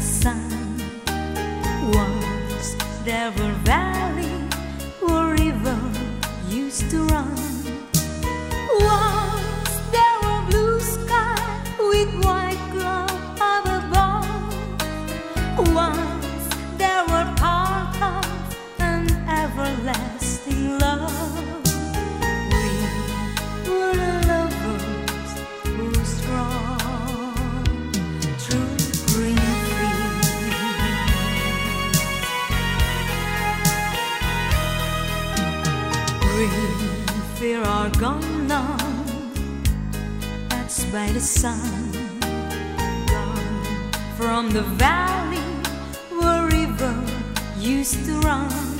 the sun. Once there were valleys where river used to run. Fear are gone now. That's by the sun. Gone from the valley where river used to run.